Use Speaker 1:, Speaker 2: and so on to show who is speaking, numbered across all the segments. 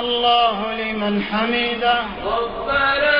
Speaker 1: الله
Speaker 2: لمن حمده.
Speaker 1: ربنا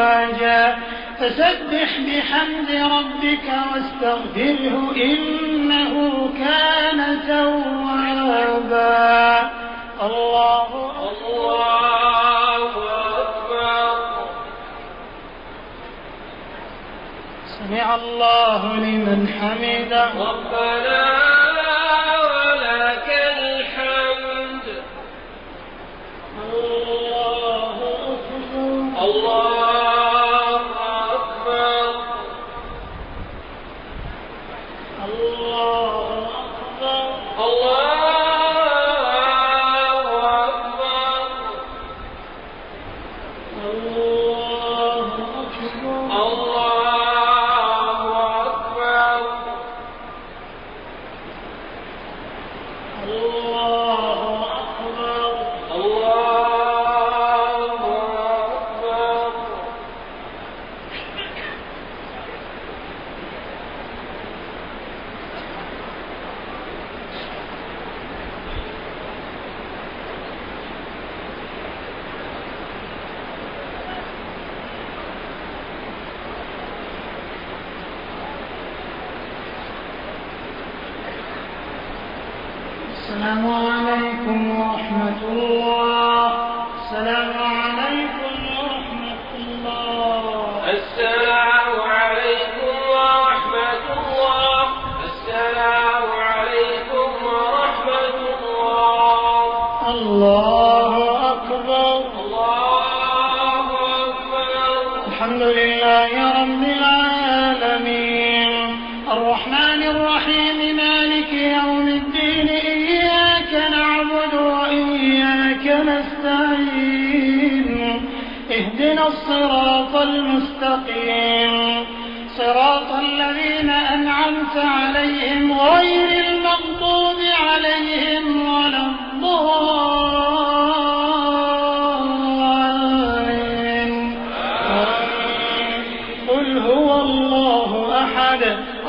Speaker 2: أفواجا فسبح بحمد ربك واستغفره إنه كان توابا. الله
Speaker 1: الله أكبر.
Speaker 2: سمع الله لمن حمده.
Speaker 1: ربنا ولك الحمد.
Speaker 2: الله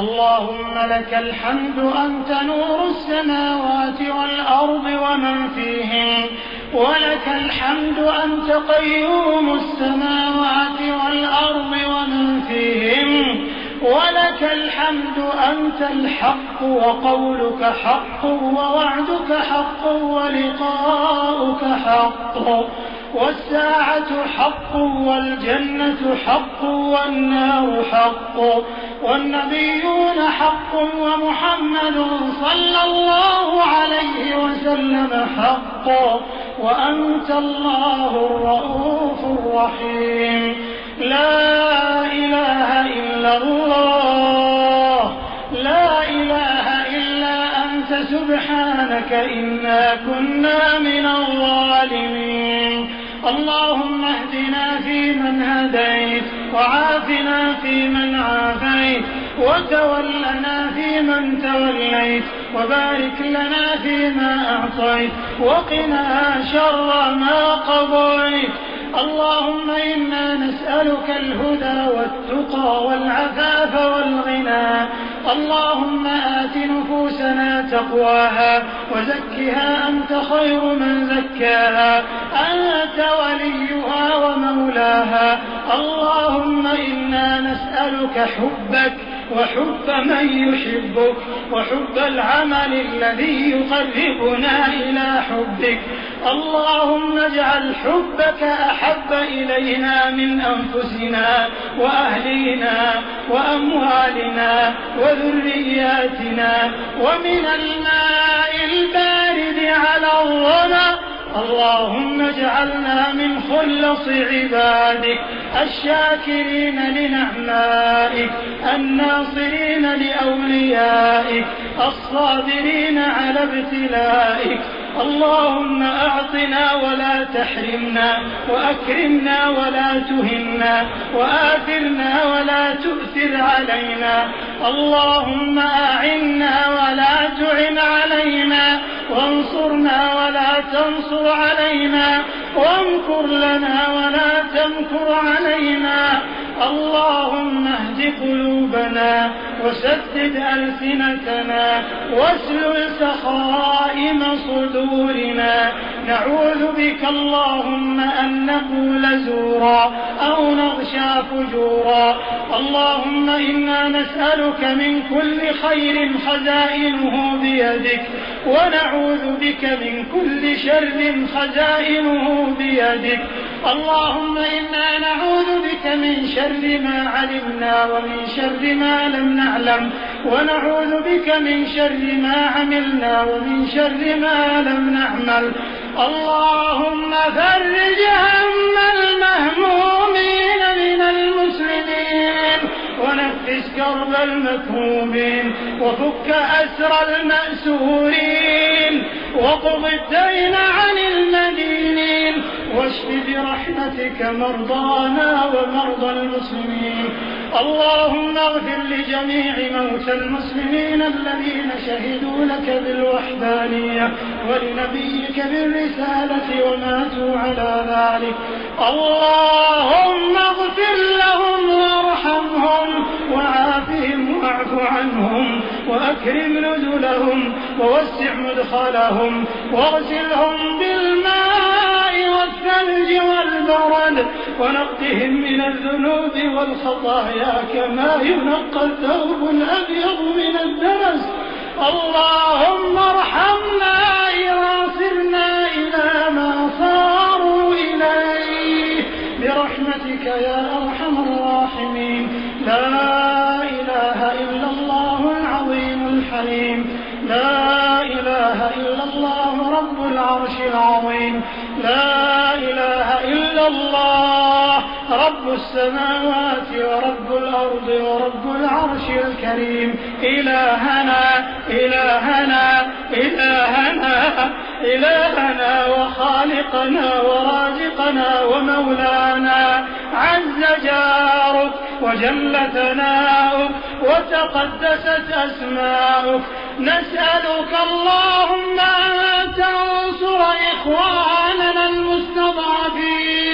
Speaker 2: اللهم لك الحمد أنت نور السماوات والأرض ومن فيهن. ولك الحمد أنت قيوم السماوات والأرض ومن فيهن. ولك الحمد أنت الحق وقولك حق ووعدك حق ولقاؤك حق. والساعة حق والجنة حق والنار حق. والنبيون حق ومحمد صلى الله عليه وسلم حق وأنت الله الرؤوف الرحيم. لا إله إلا الله. لا إله إلا أنت. سبحانك إنا كنا من الظالمين. اللهم اهدنا فيمن هديت وعافنا فيمن عافيت وتولنا فيمن توليت وبارك لنا فيما أعطيت وقنا شر ما قضيت. اللهم إنا نسألك الهدى والتقى والعفاف والغنى اللهم آت نفوسنا تقواها وزكها أنت خير من زكاها. أنت وليها ومولاها. اللهم إنا نسألك حبك وحب من يحبك وحب العمل الذي يقربنا إلى حبك. اللهم اجعل حبك أحب إلينا من أنفسنا وأهلينا وأموالنا وذرياتنا. ومن الماء البارد على الظمأ اللهم اجعلنا من خلص عبادك الشاكرين لنعمائك الناصرين لأوليائك الصابرين على ابتلائك اللهم أعطنا ولا تحرمنا وأكرمنا ولا تهنا وآثرنا ولا تؤثر علينا. اللهم أعنا ولا تعن علينا وانصرنا ولا تنصر علينا وامكر لنا ولا تمكر علينا. اللهم اهد قلوبنا وسدد ألسنتنا واسلل سخائم صدورنا. نعوذ بك اللهم أن نقول زورا أو نغشى فجورا. اللهم إنا نسألك من كل خير خزائنه بيدك ونعوذ بك من كل شر خزائنه بيدك. اللهم إنا نعوذ بك من شر ما علمنا ومن شر ما لم نعلم ونعوذ بك من شر ما عملنا ومن شر ما لم نعمل. اللهم فرج هم المهمومين ونفس كرب المكروبين وفك أسر المأسورين وقض الدين عن المدينين واشف برحمتك مرضانا ومرضى المسلمين. اللهم اغفر لجميع موتى المسلمين الذين شهدوا لك بالوحدانية ولنبيك بالرسالة وماتوا على ذلك. اللهم اغفر لهم عنهم وأكرم نزلهم ووسع مدخلهم واغسلهم بالماء والثلج والبرد ونقهم من الذنوب والخطايا كما ينقى الثوب الأبيض من الدنس. اللهم ارحمنا إذا العرش العظيم لا إله إلا الله رب السماوات ورب الأرض ورب العرش الكريم. إلهنا إلهنا إلهنا إلهنا وخالقنا ورازقنا ومولانا. عز جارك وجل ثناؤك وتقدست أسماؤك. نسألك اللهم أن تنصر إخواننا المستضعفين.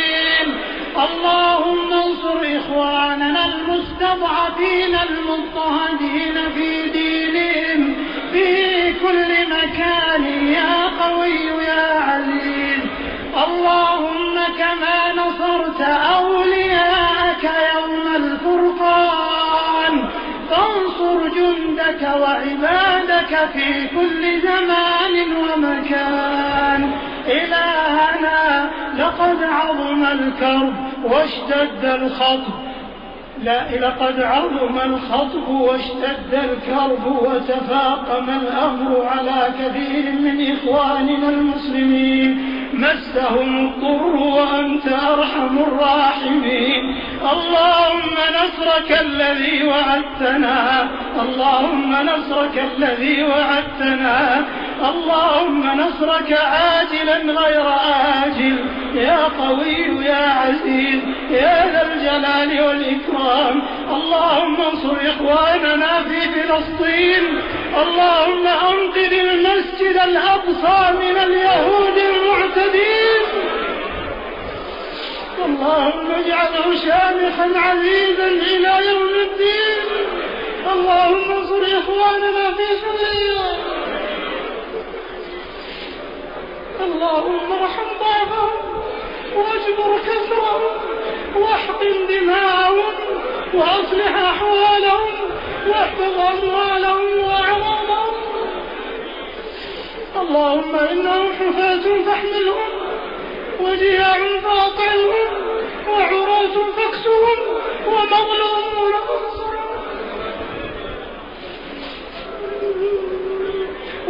Speaker 2: اللهم انصر إخواننا المستضعفين المضطهدين في دينهم في كل مكان. يا قوي يا عزيز اللهم كما نصرت أولياءك يوم الفرقان. فانصر جندك وعبادك في كل زمان ومكان. إلهنا لقد عظم الكرب واشتد الخطب. لا لقد عظم الخطب واشتد الكرب وتفاقم الأمر على كثير من إخواننا المسلمين. مسهم الضر وأنت أرحم الراحمين. اللهم نصرك الذي وعدتنا. اللهم نصرك الذي وعدتنا. اللهم نصرك عاجلا غير آجل. يا قوي يا عزيز يا ذا الجلال والإكرام. اللهم انصر إخواننا في فلسطين. اللهم أنقذ المسجد الأقصى من اليهود المعتدين. اللهم اجعله شامخا عزيزا إلى يوم الدين. اللهم انصر إخواننا في سوريا اللهم ارحم ضعفهم واجبر كسرهم واحقن دماءهم واصلح أحوالهم واحفظ أموالهم وأعراضهم. اللهم إنهم حفاة فاحملهم وجياع فاطعهم وعراة فاكسهم ومظلومون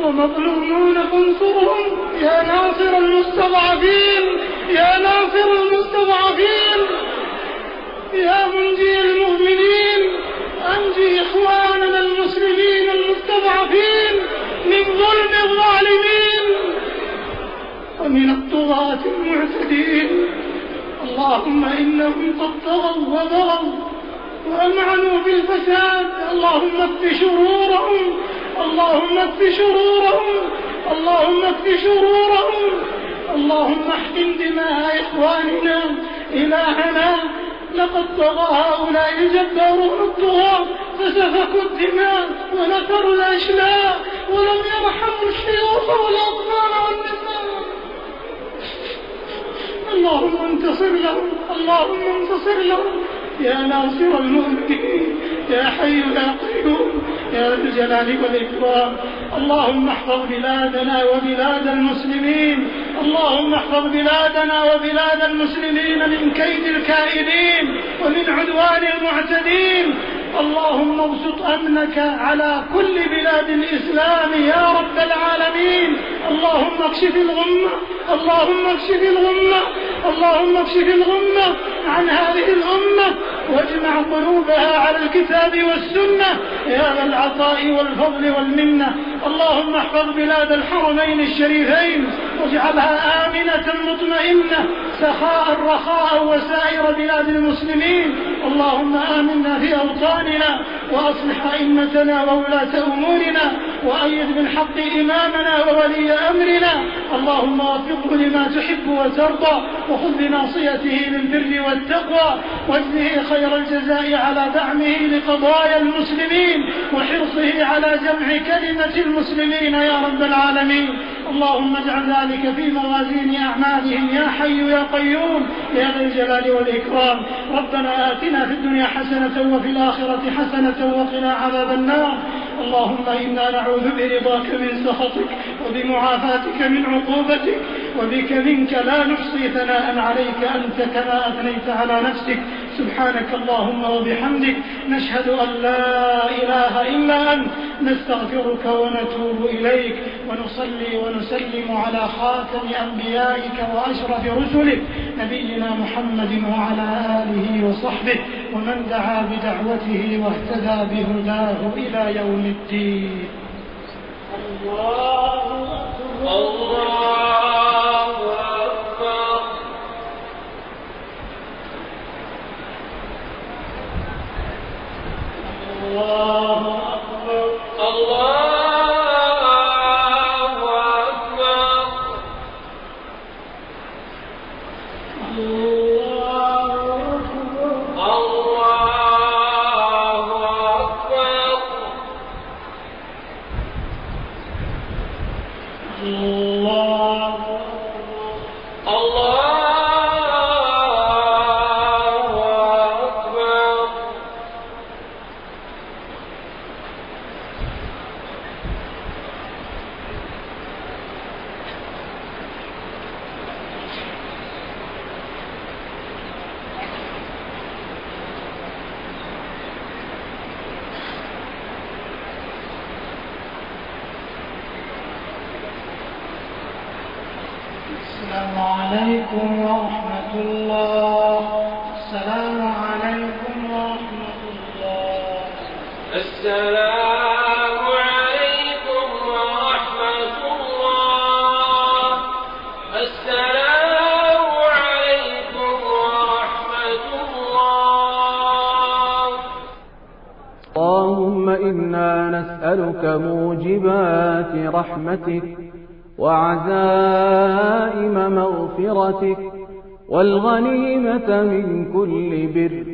Speaker 2: ومظلومون فانصرهم يا ناصر المستضعفين يا ناصر المستضعفين. يا منجي المؤمنين أنجي إخواننا المسلمين المستضعفين من ظلم الظالمين. ومن الطغاة المعتدين. اللهم إنهم قد طغوا وبغوا وأمعنوا بالفساد. اللهم اكف شرورهم اللهم اكف شرورهم. اللهم اكف شرورهم. اللهم احقن دماء إخواننا إلهنا. لقد طغى هؤلاء الجبارون الطغاة فسفكوا الدماء ونثروا الأشلاء. ولم يرحموا الشيوخ والأطفال والنساء. اللهم انتصر لهم. اللهم انتصر لهم. يا ناصر المؤمنين. يا حي يا قيوم. يا ذا الجلال والإكرام. اللهم احفظ بلادنا وبلاد المسلمين. اللهم احفظ بلادنا وبلاد المسلمين من كيد الكائدين ومن عدوان المعتدين. اللهم ابسط أمنك على كل بلاد الإسلام يا رب العالمين. اللهم اكشف الغمة. اللهم اكشف الغمة. اللهم اكشف الغمة. عن هذه الأمة واجمع قلوبها على الكتاب والسنة. يا ذا العطاء والفضل والمنة. اللهم احفظ بلاد الحرمين الشريفين واجعلها آمنة مطمئنة سخاء رخاء وسائر بلاد المسلمين. اللهم آمنا في أوطاننا وأصلح أئمتنا وولاة أمورنا وأيد بالحق إمامنا وولي أمرنا. اللهم وفقه لما تحب وترضى وخذ بناصيته للبر والتقوى واجزه خير الجزاء على دعمه لقضايا المسلمين وحرصه على جمع كلمة المسلمين يا رب العالمين. اللهم اجعل ذلك في موازين أعمالهم يا حي يا قيوم. يا ذا الجلال والإكرام. ربنا آتنا في الدنيا حسنة وفي الآخرة حسنة وقنا عذاب النار. اللهم إنا نعوذ برضاك من سخطك وبمعافاتك من عقوبتك وبك منك لا نحصي ثناء عليك أنت كما أثنيت على نفسك. سبحانك اللهم وبحمدك نشهد أن لا إله إلا أنت. نستغفرك ونتوب إليك ونصلي ونسلم على خاتم أنبيائك وأشرف رسلك. نبينا محمد وعلى آله وصحبه ومن دعا بدعوته واهتدى بهداه إلى يوم الدين.
Speaker 1: الله أكبر. الله
Speaker 3: موجبات رحمتك وعزائم مغفرتك والغنيمة من كل بر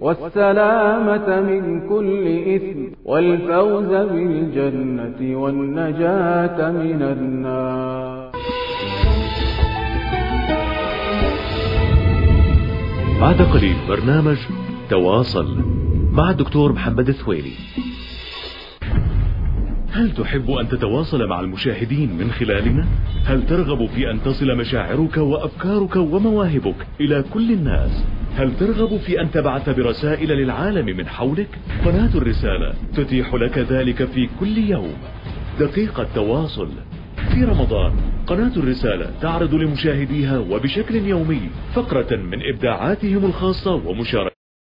Speaker 3: والسلامة من كل إثم والفوز بالجنة والنجاة من النار
Speaker 4: بعد قليل برنامج تواصل مع الدكتور محمد الثويلي. هل تحب أن تتواصل مع المشاهدين من خلالنا؟ هل ترغب في أن تصل مشاعرك وأفكارك ومواهبك إلى كل الناس؟ هل ترغب في أن تبعث برسائل للعالم من حولك؟ قناة الرسالة تتيح لك ذلك في كل يوم دقيقة تواصل في رمضان قناة الرسالة تعرض لمشاهديها وبشكل يومي فقرة من إبداعاتهم الخاصة ومشاركة